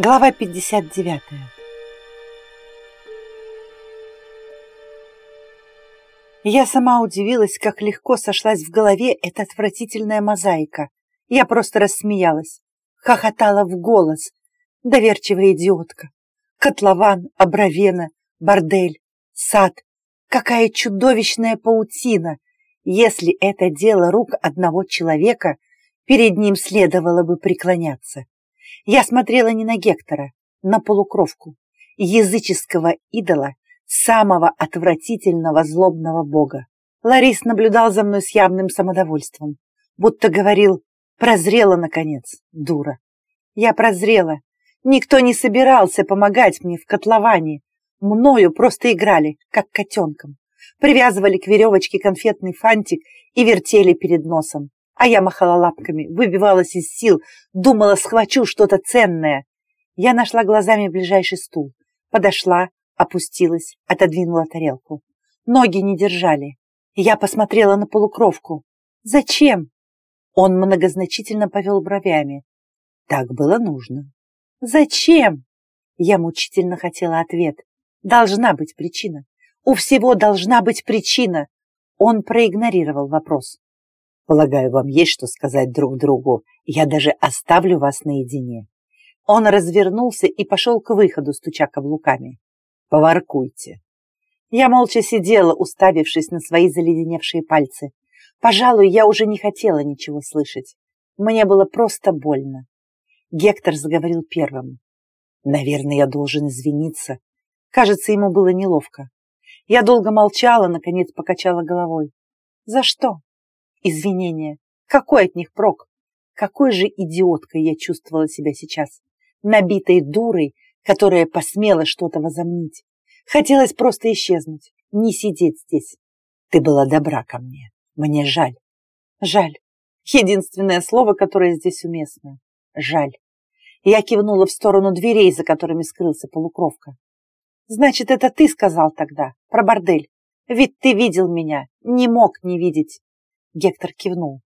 Глава 59 Я сама удивилась, как легко сошлась в голове эта отвратительная мозаика. Я просто рассмеялась, хохотала в голос. Доверчивая идиотка. Котлован, Абравена, бордель, сад. Какая чудовищная паутина! Если это дело рук одного человека, перед ним следовало бы преклоняться. Я смотрела не на Гектора, на полукровку, языческого идола, самого отвратительного злобного бога. Ларис наблюдал за мной с явным самодовольством, будто говорил «прозрела, наконец, дура». Я прозрела. Никто не собирался помогать мне в котловане. Мною просто играли, как котенком. Привязывали к веревочке конфетный фантик и вертели перед носом. А я махала лапками, выбивалась из сил, думала, схвачу что-то ценное. Я нашла глазами ближайший стул, подошла, опустилась, отодвинула тарелку. Ноги не держали. Я посмотрела на полукровку. «Зачем?» Он многозначительно повел бровями. «Так было нужно». «Зачем?» Я мучительно хотела ответ. «Должна быть причина. У всего должна быть причина». Он проигнорировал вопрос. Полагаю, вам есть что сказать друг другу. Я даже оставлю вас наедине. Он развернулся и пошел к выходу, стуча каблуками. Поваркуйте. Я молча сидела, уставившись на свои заледеневшие пальцы. Пожалуй, я уже не хотела ничего слышать. Мне было просто больно. Гектор заговорил первым. Наверное, я должен извиниться. Кажется, ему было неловко. Я долго молчала, наконец покачала головой. За что? Извинения. Какой от них прок? Какой же идиоткой я чувствовала себя сейчас. Набитой дурой, которая посмела что-то возомнить. Хотелось просто исчезнуть, не сидеть здесь. Ты была добра ко мне. Мне жаль. Жаль. Единственное слово, которое здесь уместно. Жаль. Я кивнула в сторону дверей, за которыми скрылся полукровка. Значит, это ты сказал тогда, про бордель. Ведь ты видел меня, не мог не видеть. Гектор кивнул.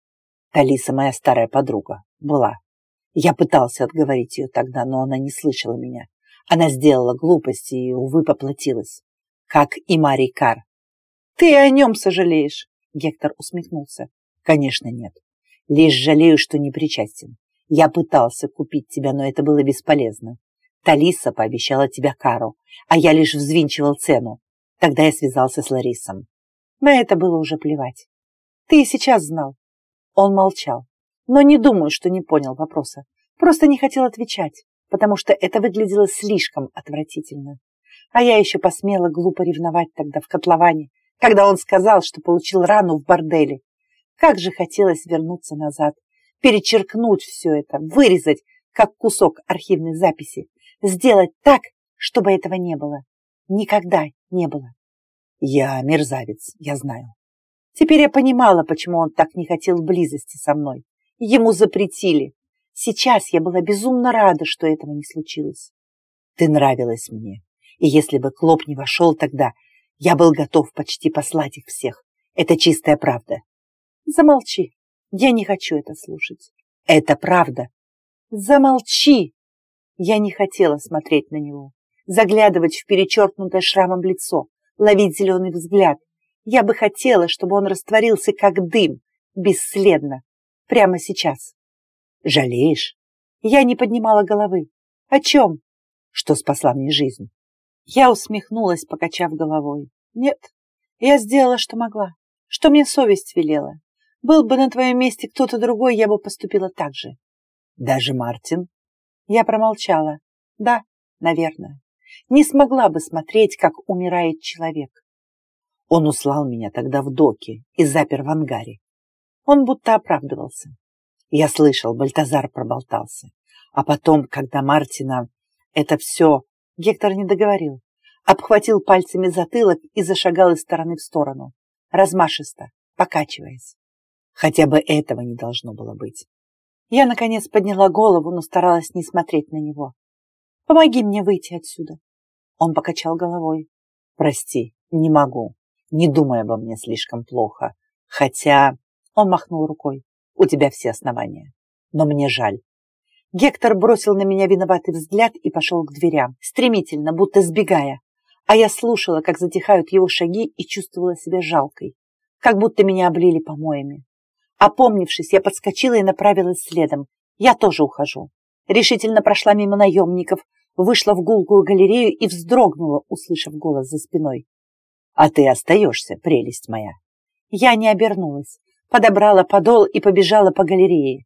Талиса моя старая подруга. Была. Я пытался отговорить ее тогда, но она не слышала меня. Она сделала глупости и, увы, поплатилась. Как и Мари Кар. «Ты о нем сожалеешь?» Гектор усмехнулся. «Конечно нет. Лишь жалею, что не причастен. Я пытался купить тебя, но это было бесполезно. Талиса пообещала тебя Кару, а я лишь взвинчивал цену. Тогда я связался с Ларисом. На это было уже плевать. Ты и сейчас знал. Он молчал, но не думаю, что не понял вопроса. Просто не хотел отвечать, потому что это выглядело слишком отвратительно. А я еще посмела глупо ревновать тогда в котловане, когда он сказал, что получил рану в борделе. Как же хотелось вернуться назад, перечеркнуть все это, вырезать, как кусок архивной записи, сделать так, чтобы этого не было. Никогда не было. Я мерзавец, я знаю. Теперь я понимала, почему он так не хотел близости со мной. Ему запретили. Сейчас я была безумно рада, что этого не случилось. Ты нравилась мне. И если бы Клоп не вошел тогда, я был готов почти послать их всех. Это чистая правда. Замолчи. Я не хочу это слушать. Это правда. Замолчи. Я не хотела смотреть на него, заглядывать в перечеркнутое шрамом лицо, ловить зеленый взгляд, я бы хотела, чтобы он растворился, как дым, бесследно, прямо сейчас. Жалеешь? Я не поднимала головы. О чем? Что спасла мне жизнь. Я усмехнулась, покачав головой. Нет, я сделала, что могла, что мне совесть велела. Был бы на твоем месте кто-то другой, я бы поступила так же. Даже Мартин? Я промолчала. Да, наверное. Не смогла бы смотреть, как умирает человек. Он услал меня тогда в доке и запер в ангаре. Он будто оправдывался. Я слышал, Бальтазар проболтался. А потом, когда Мартина... Это все... Гектор не договорил. Обхватил пальцами затылок и зашагал из стороны в сторону. Размашисто, покачиваясь. Хотя бы этого не должно было быть. Я, наконец, подняла голову, но старалась не смотреть на него. «Помоги мне выйти отсюда!» Он покачал головой. «Прости, не могу. Не думай обо мне слишком плохо. Хотя...» Он махнул рукой. «У тебя все основания. Но мне жаль. Гектор бросил на меня виноватый взгляд и пошел к дверям, стремительно, будто сбегая. А я слушала, как затихают его шаги и чувствовала себя жалкой, как будто меня облили помоями. Опомнившись, я подскочила и направилась следом. Я тоже ухожу. Решительно прошла мимо наемников, вышла в гулкую галерею и вздрогнула, услышав голос за спиной. «А ты остаешься, прелесть моя!» Я не обернулась, подобрала подол и побежала по галерее.